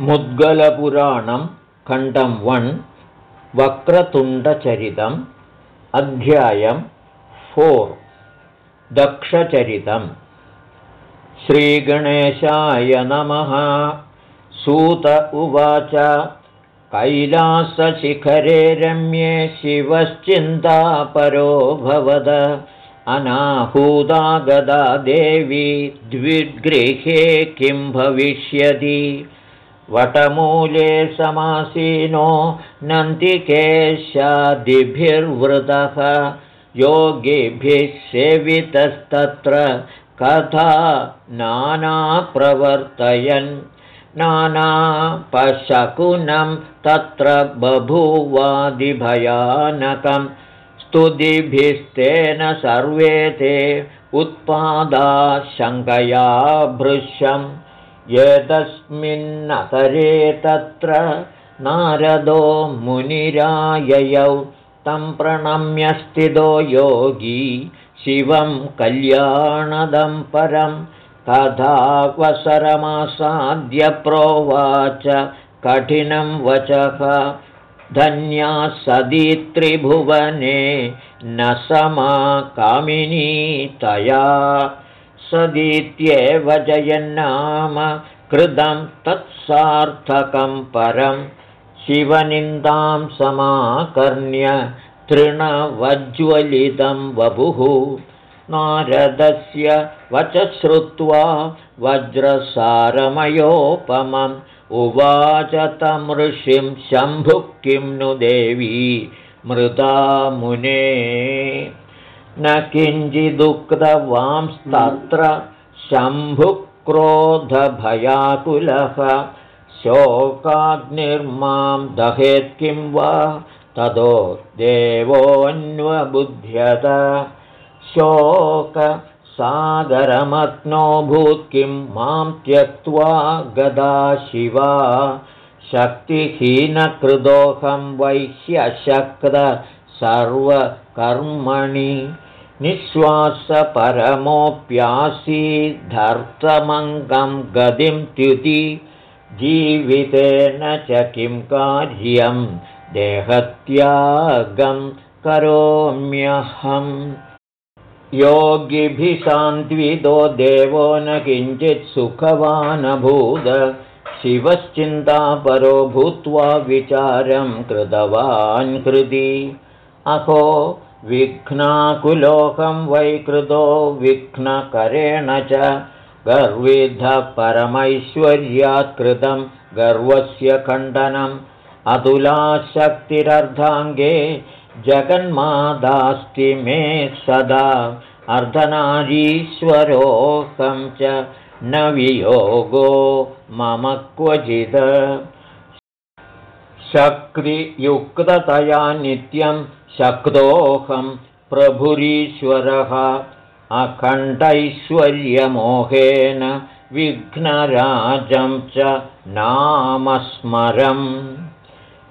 मुद्गलपुराणं खण्डं वन् वक्रतुण्डचरितम् अध्यायं फोर् दक्षचरितम्। श्रीगणेशाय नमः। सूत उवाच। कैलासशिखरे रम्ये शिवश्चिन्तापरो भवद। अनाहूदा गदा देवी द्विगृहे किं भविष्यति वटमूले समासीनो नन्दिकेशादिभिर्वृतः। योगिभिः सेवितस्तत्र कथा नानाप्रवर्तयन्। नानापशकुनं तत्र बभूवादिभयानकं स्तुतिभिस्तेन सर्वे ते उत्पादा शङ्कया भृशम् एतस्मिन्नतरे तत्र नारदो मुनिराययौ तं प्रणम्यस्थितो योगी शिवं कल्याणदं परं तथावसरमासाद्य प्रोवाच कठिनं वचः धन्या सदी त्रिभुवने न कामिनी तया सदीत्येव जयन्नाम कृतं तत्सार्थकं परं शिवनिन्दां समाकर्ण्य तृणवज्ज्वलितं वपुः। नारदस्य वच श्रुत्वा वज्रसारमयोपमम् उवाच तं ऋषिं शम्भुः किं नु देवी मृदा मुने न किञ्चिदुक्तवांस्तत्र शम्भुक्रोधभयाकुलः शोकाग्निर्मां दहेत् किं वा? ततो देवोऽन्वबुध्यत। शोकसागरमग्नोऽभूत् किं मां त्यक्त्वा गदा शिवा? शक्तिहीनकृदोऽहं वैश्यशक्त सर्वकर्मणि निःश्वासपरमोऽप्यासीद्धर्तमङ्गं गतिं त्युति जीवितेन च किं कार्यं देहत्यागं करोम्यहम्। योगिभिशान्त्विदो देवो न किञ्चित् सुखवानभूद शिवश्चिन्तापरो भूत्वा विचारं कृतवान् कृति। अहो विघ्नाकुलोकं वैकृतो विघ्नकरेण च गर्विधः परमैश्वर्यात्कृतं गर्वस्य खण्डनम् अतुलाशक्तिरर्धाङ्गे जगन्मादास्ति मे सदा अर्धनारीश्वरोऽहं च न वियोगो मम क्वचित्। शक्तियुक्ततया नित्यं शक्तोऽहं प्रभुरीश्वरः अखण्डैश्वर्यमोहेन विघ्नराजं च नामस्मरम्।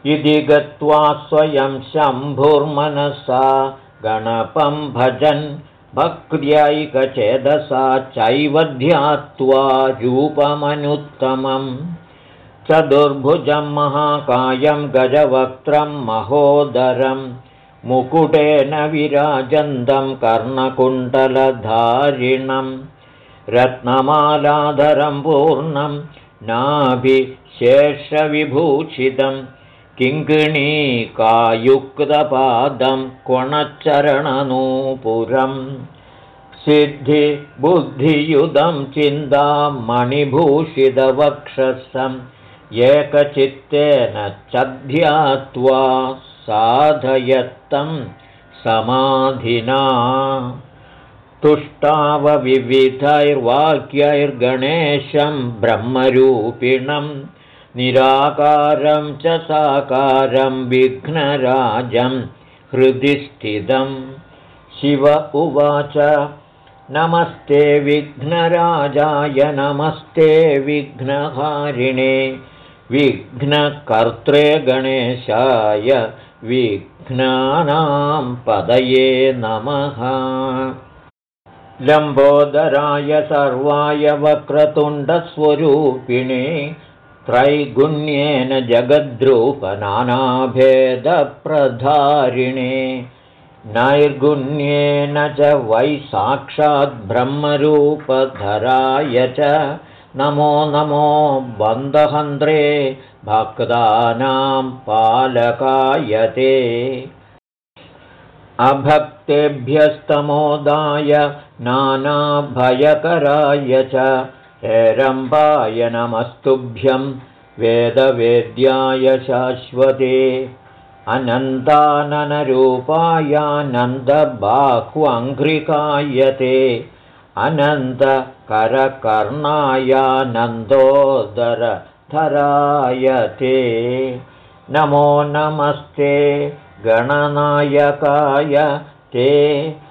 इति गत्वा स्वयं शम्भुर्मनसा गणपं भजन् भक्र्यैकचेदसा चैव ध्यात्वा रूपमनुत्तमम्। चतुर्भुजं महाकायं गजवक्त्रं महोदरम् मुकुटेन विराजन्तं कर्णकुण्डलधारिणं रत्नमालाधरं पूर्णं नाभिशेषविभूषितं किङ्किणीकायुक्तपादं क्वणच्चरणनूपुरं सिद्धिबुद्धियुधं चिन्तामणिभूषितवक्षसम् एकचित्तेन च ध्यात्वा साधयत्तं समाधिना। तुष्टावविविधैर्वाक्यैर्गणेशं ब्रह्मरूपिणं निराकारं च साकारं विघ्नराजं हृदि स्थितं। शिव उवाच नमस्ते विघ्नराजाय नमस्ते विघ्नहारिणे विघ्नकर्त्रे गणेशाय विघ्नानां पदये नमः। लम्बोदराय सर्वाय वक्रतुण्डस्वरूपिणे त्रैगुण्येन जगद्रूपनानाभेदप्रधारिणे नैर्गुण्येन च वै साक्षाद्ब्रह्मरूपधराय च नमो नमो बन्धहन्त्रे भक्तानां पालकायते। अभक्तेभ्यस्तमोदाय नानाभयकराय च हेरम्बाय नमस्तुभ्यं वेदवेद्याय शाश्वते। अनन्ताननरूपायानन्दबाह्वङ्घ्रिकाय ते अनन्तकरकर्णायानन्दोदरधराय ते नमो नमस्ते गणनायकाय ते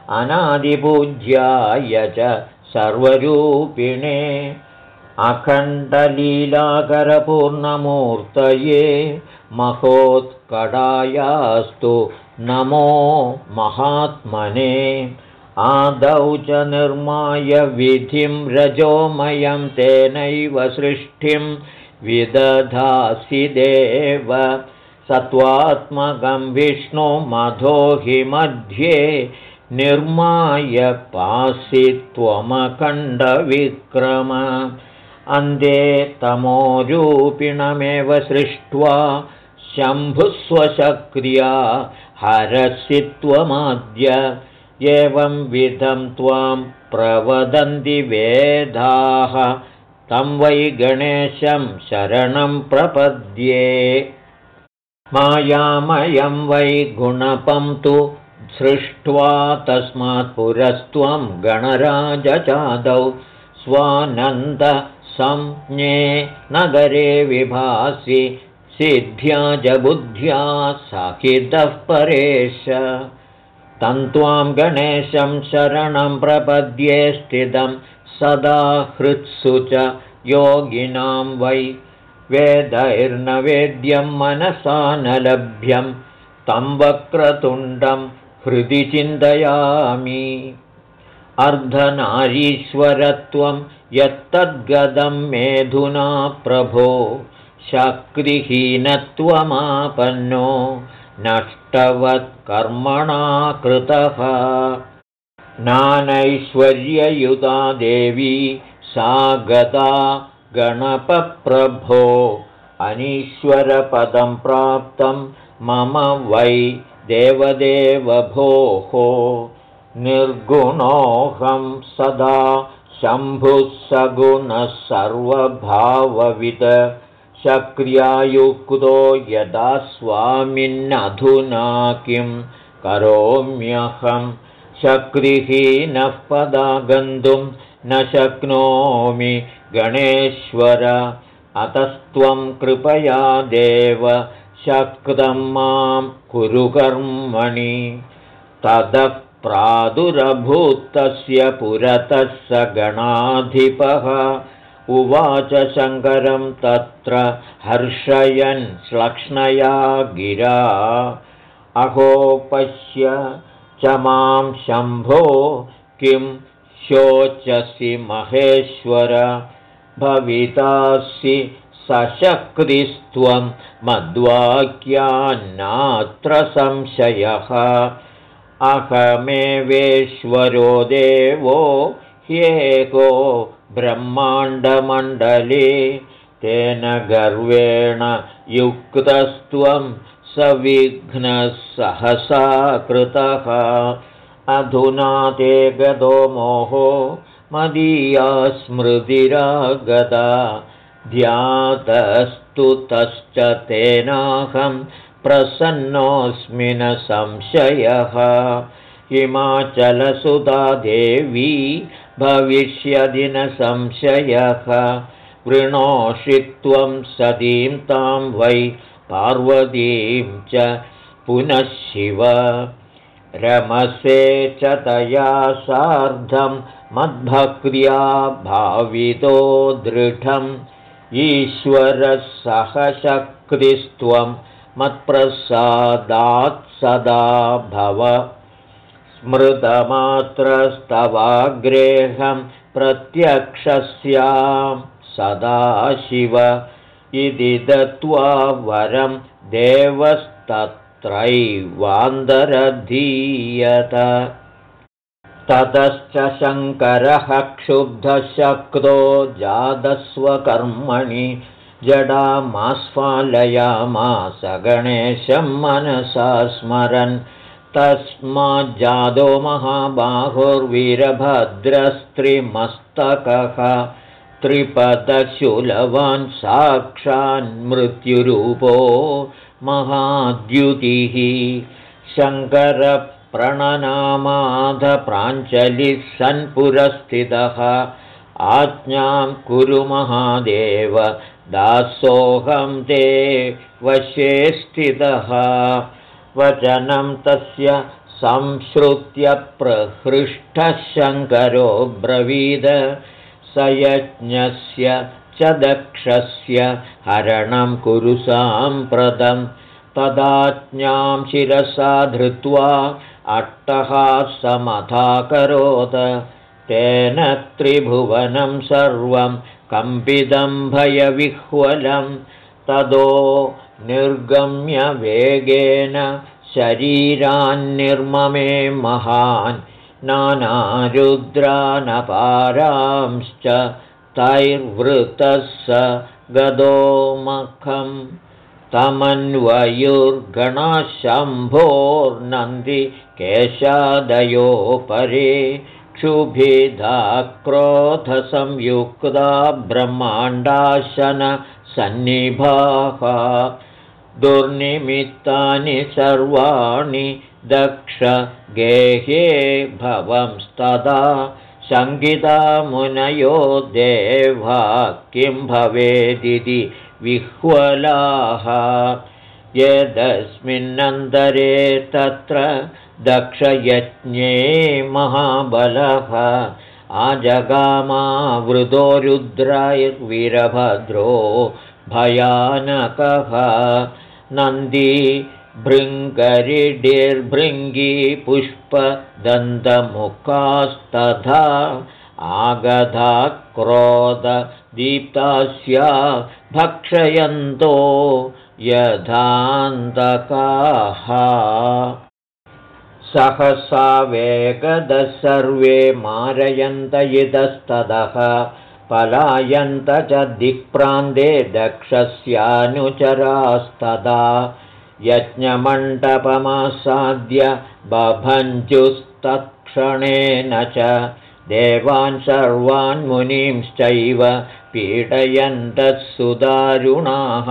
अनादिपूज्याय च सर्वरूपिणे। अखण्डलीलाकरपूर्णमूर्तये महोत्कडायास्तु नमो महात्मने आदौ च निर्माय विधिं रजोमयं तेनैव सृष्टिं विदधासि देव। सत्त्वात्मकं विष्णुमधो हि मध्ये निर्माय पासि त्वमखण्डविक्रम। अन्ते तमोरूपिणमेव सृष्ट्वा शम्भुस्वशक्रिया हरसि त्वमाद्य एवं विधं त्वां प्रवदन्ति वेदाः। तं वै गणेशं शरणं प्रपद्ये। मायामयं वै गुणपं तु सृष्ट्वा तस्मात् पुरस्त्वं गणराजचादौ स्वानन्दसंज्ञे नगरे विभासि सिद्ध्या च बुद्ध्या साहितः परेश तन्त्वां गणेशं शरणं प्रपद्ये स्थितं सदा हृत्सु च योगिनां वै। वेदैर्न वेद्यं मनसा न लभ्यं तं वक्रतुण्डं हृदि चिन्तयामि। अर्धनारीश्वरत्वं यत्तद्गदं मेधुना प्रभो शक्तिहीनत्वमापन्नो नष्टवत्कर्मणा कृतः नानैश्वर्ययुता देवी सा गदा गणपप्रभो। अनीश्वरपदं प्राप्तं मम वै देवदेवभोः। निर्गुणोऽहं सदा शम्भुः सगुणः सर्वभावविद शक्र्यायुक्तो यदा स्वामिन्नधुना किं करोम्यहं। शक्तिहीनः पदा गन्तुं न शक्नोमि गणेश्वर। अतस्त्वं कृपया देव शक्तं मां कुरु कर्मणि। ततः प्रादुरभूतस्य पुरतः स गणाधिपः उवाच शङ्करं तत्र हर्षयन् श्लक्ष्णया गिरा। अहो पश्य च मां शम्भो किं शोचसि महेश्वर। भवितासि सशक्तिस्त्वं मद्वाक्यान्नात्र संशयः। अहमेवेश्वरो देवो ह्येको ब्रह्माण्डमण्डले तेन गर्वेण युक्तस्त्वं सविघ्नः सहसा कृतः। अधुना ते गतो मोहो मदीया स्मृतिरागता ध्यातस्तु तश्च तेनाहं प्रसन्नोऽस्मि न संशयः। हिमाचलसुधा देवी भविष्यदि न संशयः वृणोषि त्वं सतीं तां वै पार्वतीं च पुनः शिव। रमसे च तया सार्धं मद्भक्र्या भावितो दृढम्। ईश्वरः सहशक्तिस्त्वं मत्प्रसादात् सदा भव स्मृतमात्रस्तवाग्रेहं प्रत्यक्षस्यां सदा शिव इति दत्त्वा वरं देवस्तत्रैवान्दरधीयत ततश्च शङ्करः क्षुब्धशक्तो जातस्वकर्मणि जडामास्फालयामास गणेशं मनसा स्मरन् तस्माज्जादो महाबाहुर्वीरभद्रस्त्रिमस्तकः। त्रिपदशूलवान् साक्षान्मृत्युरूपो महाद्युतिः। शङ्करप्रणनामाधप्राञ्चलिः सन्पुरस्थितः। आज्ञां कुरु महादेव। दासोऽहं ते वशे स्थितः वचनं तस्य संश्रुत्य प्रहृष्टः शङ्करो ब्रवीद। स यज्ञस्य च दक्षस्य हरणं कुरु साम्प्रतं। तदाज्ञां शिरसा धृत्वा अट्टहासमथाकरोत्। तेन त्रिभुवनं सर्वं कम्पितं भयविह्वलं तदो निर्गम्य वेगेन शरीरान्निर्ममे महान् नानारुद्रानपारांश्च तैर्वृतः स गदोमखं तमन्वयुर्गणशम्भोर्नन्दि केशादयो परे क्षुभिधा क्रोधसंयुक्ता ब्रह्माण्डाशनसन्निभाः दुर्निमित्तानि सर्वाणि दक्ष गेहे भवंस्तदा शङ्किता मुनयो देवा किं भवेदिति विह्वलाः। यदस्मिन्नन्तरे तत्र दक्षयज्ञे महाबलः आजगामावृतो रुद्रायर्वीरभद्रो भयानकः नन्दी भृङ्गरिडिर्भृङ्गी पुष्पदन्तमुखास्तथा आगधा क्रोधदीप्तास्या भक्षयन्तो यथान्तकाः सहसा वेगदः सर्वे मारयन्त इतस्ततः पलायन्त च दिक्प्रान्ते दक्षस्यानुचरास्तदा। यज्ञमण्डपमासाद्य बभञ्जुस्तत्क्षणेन च देवान् सर्वान् मुनींश्चैव पीडयन्तः सुदारुणाः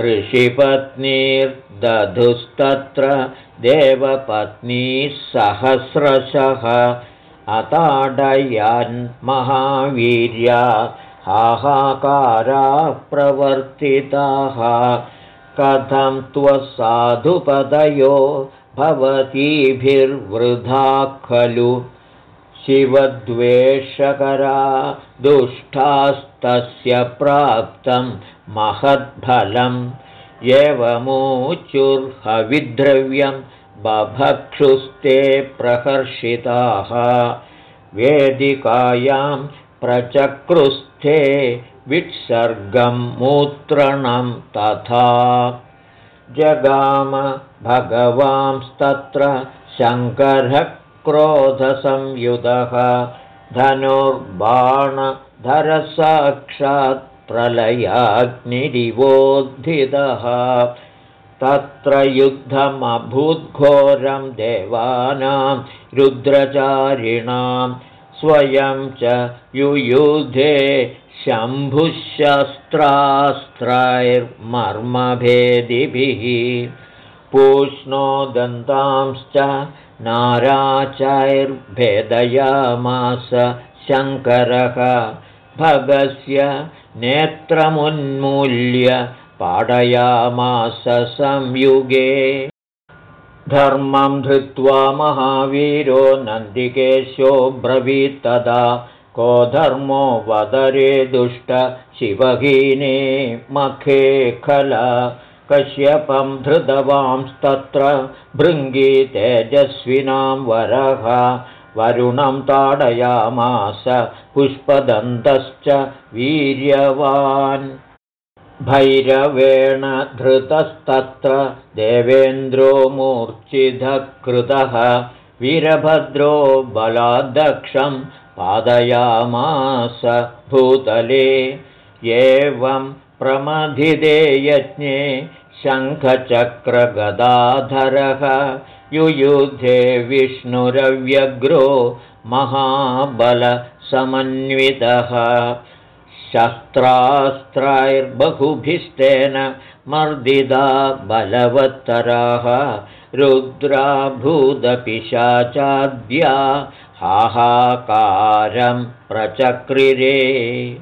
ऋषिपत्नीर्दधुस्तत्र देवपत्नीः सहस्रशः अताडयन्महावीर्या हाहाकाराः प्रवर्तिताः। कथं त्वसाधुपदयो भवतीभिर्वृधा खलु? शिवद्वेषकरा दुष्टास्तस्य प्राप्तं महद्फलम् एवमूचुर्हविद्रव्यं बभक्षुस्ते प्रकर्षिताः वेदिकायां प्रचक्रुस्थे वित्सर्गं मूत्रणं तथा। जगाम भगवांस्तत्र शङ्करः क्रोधसंयुतः धनुर्बाणधरसाक्षात् प्रलयाग्निरिवोद्धितः। तत्र युद्धमभूद्घोरं देवानां रुद्रचारिणां स्वयं च युयुधे शम्भुशस्त्रास्त्रैर्मर्मभेदिभिः। पूष्णोदन्तांश्च नाराचैर्भेदयामास शङ्करः। भगस्य नेत्रमुन्मूल्य पाडयामास संयुगे। धर्मं धृत्वा महावीरो नन्दिकेशो ब्रवीत्तदा को धर्मो वदरे दुष्ट शिवहीने मखे खल। कश्यपं धृतवांस्तत्र भृङ्गी तेजस्विनां वरः वरुणं ताडयामास पुष्पदन्तश्च वीर्यवान्। भैरवेण धृतस्तत्र देवेन्द्रो मूर्च्छिधकृतः वीरभद्रो बलादक्षं पादयामास भूतले। एवं प्रमथिदे यज्ञे शङ्खचक्रगदाधरः युयुधे विष्णुरव्यग्रो महाबलसमन्वितः। शस्त्रास्त्रैर्बहुभिस्तेन मर्दिदा बलवत्तराः। रुद्राभूदपिशाचाद्या हाहाकारं प्रचक्रिरे।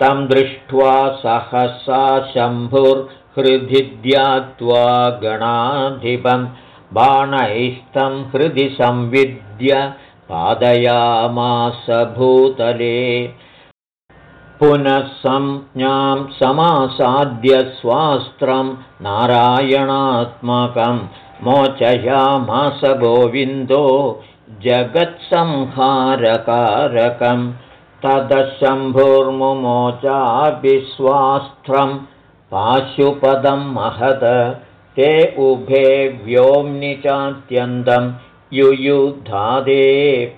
तं दृष्ट्वा सहसा शम्भुर्हृदि ध्यात्वा गणाधिपं बाणैस्तं हृदि संविद्य पादयामास भूतले। पुनः संज्ञां समासाद्य स्वास्त्रं नारायणात्मकं मोचयामास गोविन्दो जगत्संहारकारकं। तदशम्भुर्मुमोचाभिस्वास्त्रं पाशुपदं महद ते उभे व्योम्नि चात्यन्तं युयुधादे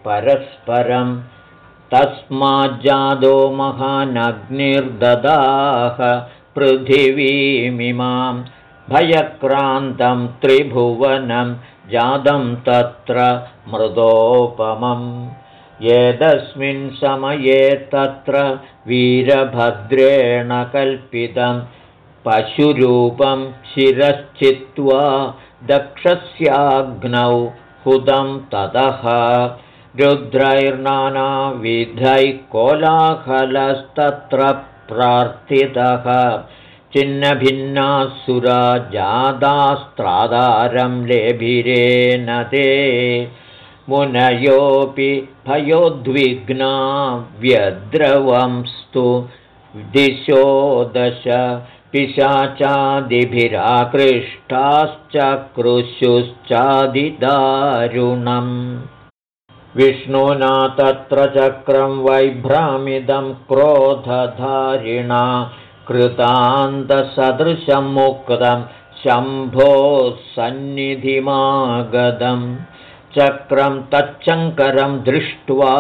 परस्परं तस्माज्जादो महानग्निर्ददाह पृथिवीमिमां भयक्रान्तं त्रिभुवनं जातं तत्र मृदोपमम्। एतस्मिन् समये तत्र वीरभद्रेण कल्पितं पशुरूपं शिरश्चित्वा दक्षस्याग्नौ हुदं ततः रुद्रैर्नानाविधैः कोलाहलस्तत्र प्रार्थितः। चिन्नभिन्नासुरा जादास्त्रादारं लेभिरेन ते। मुनयोऽपि भयोद्विग्ना व्यद्रवंस्तु दिशो दश पिशाचादिभिराकृष्टाश्चक्रुशुश्चादिदारुणम् विष्णुना तत्र चक्रं वैभ्रामिदं क्रोधधारिणा कृतान्तसदृशं मुक्तं शम्भोः सन्निधिमागदं चक्रं तच्चङ्करं दृष्ट्वा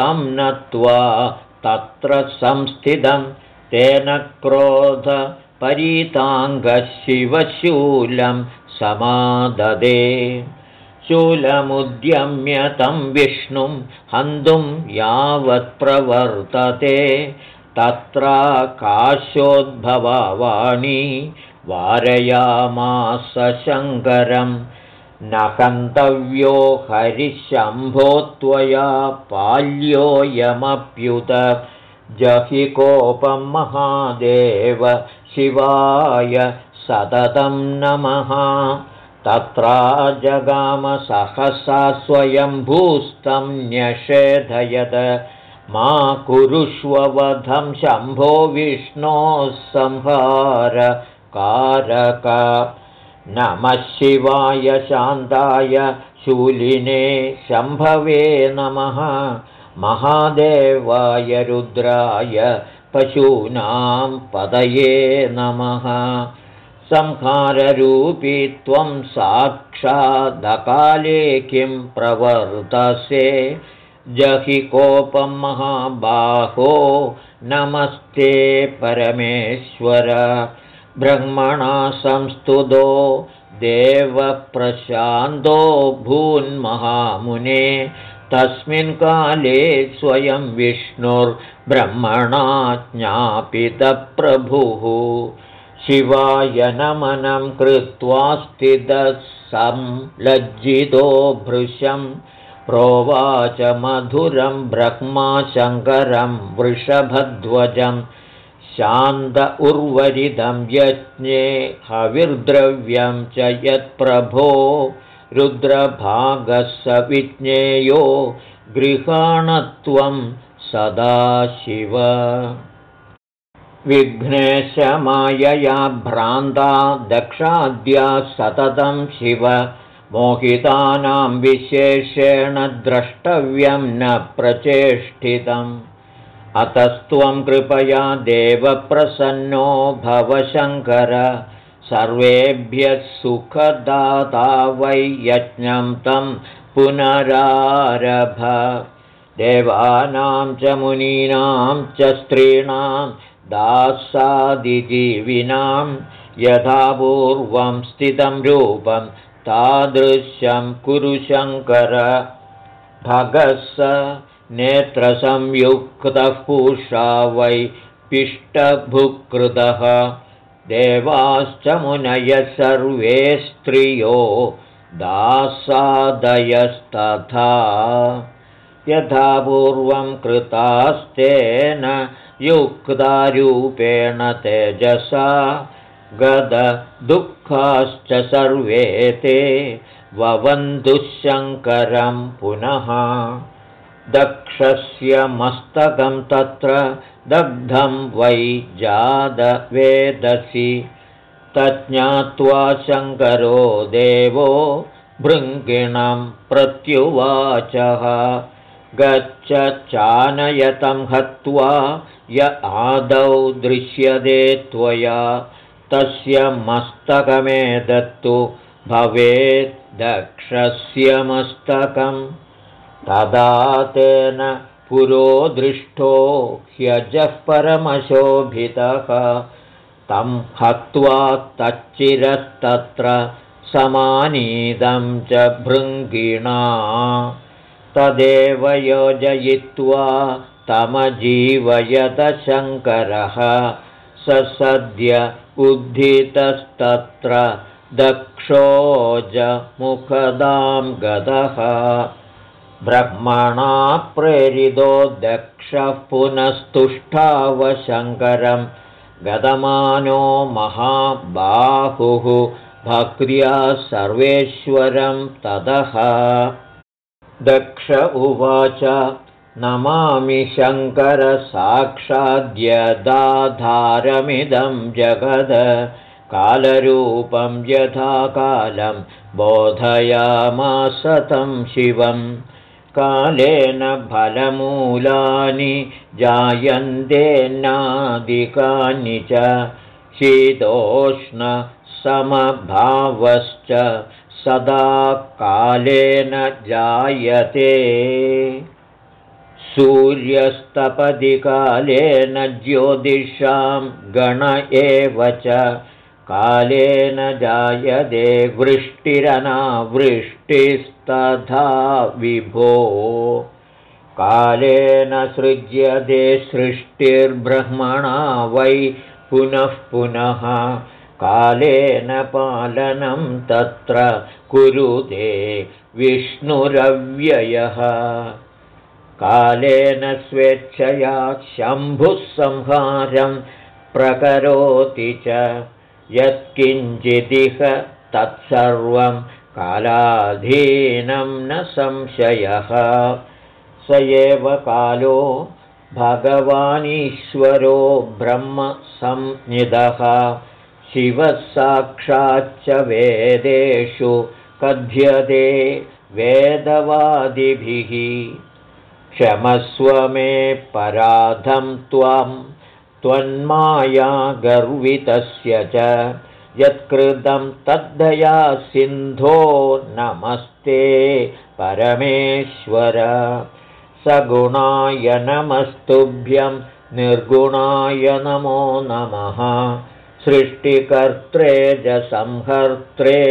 तं नत्वा तत्र संस्थितं तेन क्रोधपरीताङ्गशिवशूलं समाददे। शूलमुद्यम्य तं विष्णुं हन्तुं यावत् प्रवर्तते। तत्राकाशोद्भवाणी वारयामास शङ्करं न हन्तव्यो हरिशम्भो त्वया पाल्योऽयमप्युत जहि कोपं महादेव शिवाय सततं नमः। तत्रा जगामसहसा स्वयम्भूस्तं न्यषेधयद मा कुरुष्ववधं शम्भो विष्णोः संहारकारक नमः शिवाय शान्ताय शूलिने शम्भवे नमः। महादेवाय रुद्राय पशूनां पदये नमः। संहाररूपी त्वं साक्षादकाले किं प्रवर्तसे? जहि कोपं महाबाहो नमस्ते परमेश्वर ब्रह्मणा संस्तुतो देवप्रशान्तो भून्महामुने तस्मिन् काले स्वयं विष्णुर्ब्रह्मणा ज्ञापितप्रभुः। शिवाय नमनं कृत्वा स्थितः संलज्जितो भृशं प्रोवाच मधुरं ब्रह्माशङ्करं वृषभध्वजं शान्त उर्वरिदं यज्ञे हविर्द्रव्यं च यत्प्रभो रुद्रभागः स विज्ञेयो गृहाणत्वं सदाशिव। विघ्नेशमायया भ्रान्ता दक्षाद्या सततं शिव। मोहितानां विशेषेण द्रष्टव्यं न प्रचेष्टितं अतस्त्वं कृपया देवप्रसन्नो भवशङ्कर। सर्वेभ्यः सुखदाता वै यज्ञं तं पुनरारभ। देवानां च मुनीनां च स्त्रीणां दासादिजीविनां यथा पूर्वं स्थितं रूपं तादृशं कुरुशङ्कर भगः नेत्रसंयुक्तः पूषा वै पिष्टभुकृतः देवाश्च मुनयः सर्वे स्त्रियो दासादयस्तथा। यथा पूर्वं कृतास्तेन युक्तारूपेण तेजसा गददुःखाश्च सर्वे ते ववन्तुशङ्करं पुनः दक्षस्य मस्तकं तत्र दग्धं वै जादवेदसि। तज्ज्ञात्वा शङ्करो देवो भृङ्गिणं प्रत्युवाचः। गच्छ चानयतं हत्वा य आदौ दृश्यते त्वया। तस्य मस्तकमेदत्तु भवेत् दक्षस्य मस्तकम् तदा तेन पुरो दृष्टो ह्यजः परमशोभितः। तं हत्वा तच्चिरस्तत्र समानीदं च भृङ्गिणा। तदेव योजयित्वा तमजीवयतशङ्करः स सद्य उद्धितस्तत्र दक्षोजमुखदां गदः ब्रह्मणा प्रेरितो दक्षः पुनस्तुष्टावशङ्करं गदमानो महाबाहुः भक्र्या सर्वेश्वरं ततः। दक्ष उवाच नमामि शङ्करसाक्षाद्यदाधारमिदं जगद। कालरूपं यथा कालं बोधयामासतं शिवम् कालेन फलमूलानि जायन्तेनादिकानि च शीतोष्णसमभावश्च सदा कालेन जायते। सूर्यस्तपदि कालेन ज्योतिषां गण एव च कालेन जायते वृष्टिरनावृष्टिस्तथा विभो। कालेन सृज्यते सृष्टिर्ब्रह्मणा वै पुनः पुनः। कालेन पालनं तत्र कुरुते विष्णुरव्ययः। कालेन स्वेच्छया शम्भुः संहारं प्रकरोति च यत्किञ्चिदिह तत्सर्वं कालाधीनं न संशयः। स एव कालो भगवानीश्वरो ब्रह्मसंनिधः शिवः साक्षाच्च वेदेषु कथ्यते वेदवादिभिः। क्षमस्व मे पराधं त्वं त्वन्माया गर्वितस्य च यत्कृतं तद्धया सिन्धो नमस्ते परमेश्वर। सगुणाय नमस्तुभ्यं निर्गुणाय नमो नमः। सृष्टिकर्त्रे च संहर्त्रे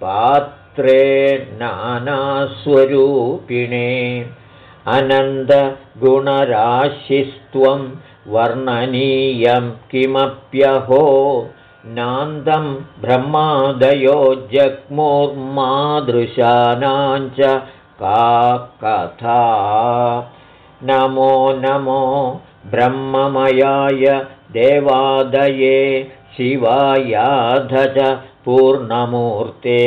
पात्रे नानास्वरूपिणे। अनन्दगुणराशिस्त्वं वर्णनीयं किमप्यहो? नान्दं ब्रह्मादयो जग्मुर्मादृशानां च का कथा? नमो नमो ब्रह्ममयाय देवादये शिवायाध च पूर्णमूर्ते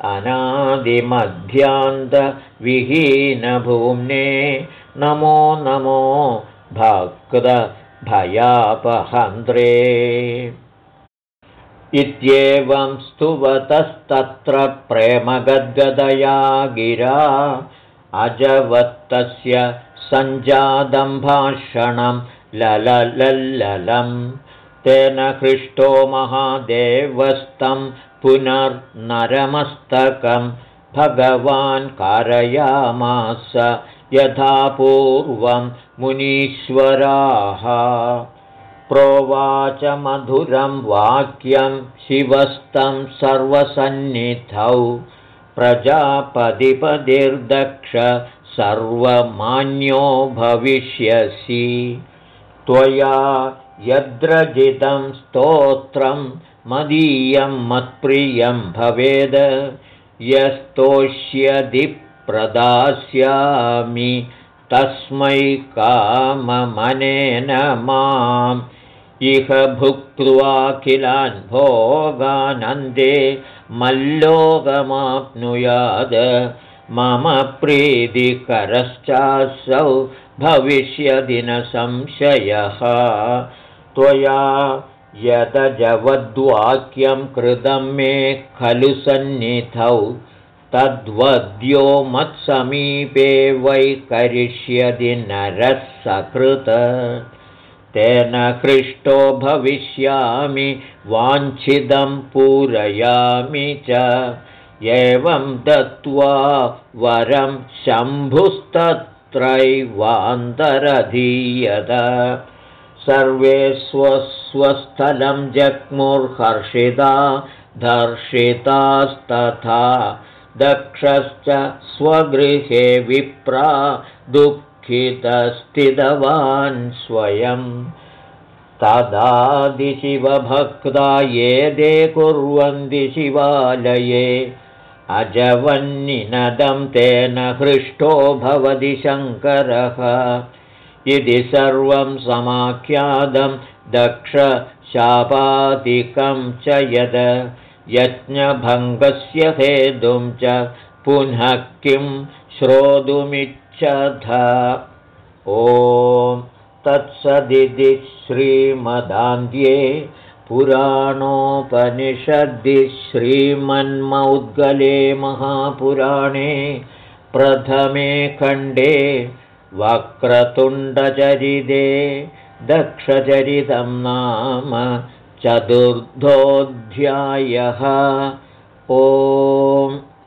अनादिमध्यान्तविहीनभूम्ने। नमो नमो भक्तभयापहन्त्रे इत्येवं स्तुवतस्तत्र प्रेमगद्गदया गिरा। अजवत्तस्य सञ्जातं भाषणं लललल्ललं तेन हृष्टो महादेवस्तं पुनर्नरमस्तकं। भगवान् कारयामास यथा पूर्वं मुनीश्वराः। प्रोवाच मधुरं वाक्यं शिवस्तं सर्वसन्निधौ। प्रजापतिपतिर्दक्ष सर्वमान्यो भविष्यसि। त्वया यद्रजितं स्तोत्रं मदीयं मत्प्रियं भवेद। यस्तोष्यदि प्रदास्यामि तस्मै काममनेन माम्। इह भुक्त्वाखिलान् भोगानन्दे मल्लोकमाप्नुयाद मम प्रीतिकरश्चासौ भविष्यदिनसंशयः। त्वया यदजवद्वाक्यं कृतं मे खलु सन्निधौ तद्वद्यो मत्समीपे वै करिष्यति नरः सकृत। तेन हृष्टो भविष्यामि वाञ्छितं पूरयामि च। एवं दत्त्वा वरं शम्भुस्तत्रैवान्तरधीयत। सर्वे स्वस्वस्थलं जग्मुर्हर्षिता धर्षितास्तथा दक्षश्च स्वगृहे विप्रा दुःखितस्थितवान् स्वयं। तदादिशिवभक्ता ये दे कुर्वन्ति शिवालये। अजवन्निनदं तेन हृष्टो भवति शङ्करः। इति सर्वं समाख्यातं दक्षशापादिकं च यद यज्ञभङ्गस्य हेतुं च पुनः किं श्रोतुमिच्छथ। ॐ तत्सदिति श्रीमदान्ध्ये पुराणोपनिषद्दि श्रीमन्मौद्गले महापुराणे प्रथमे खण्डे वक्रतुण्डचरिते दक्षचरितं नाम चतुर्थोऽध्यायः। ओ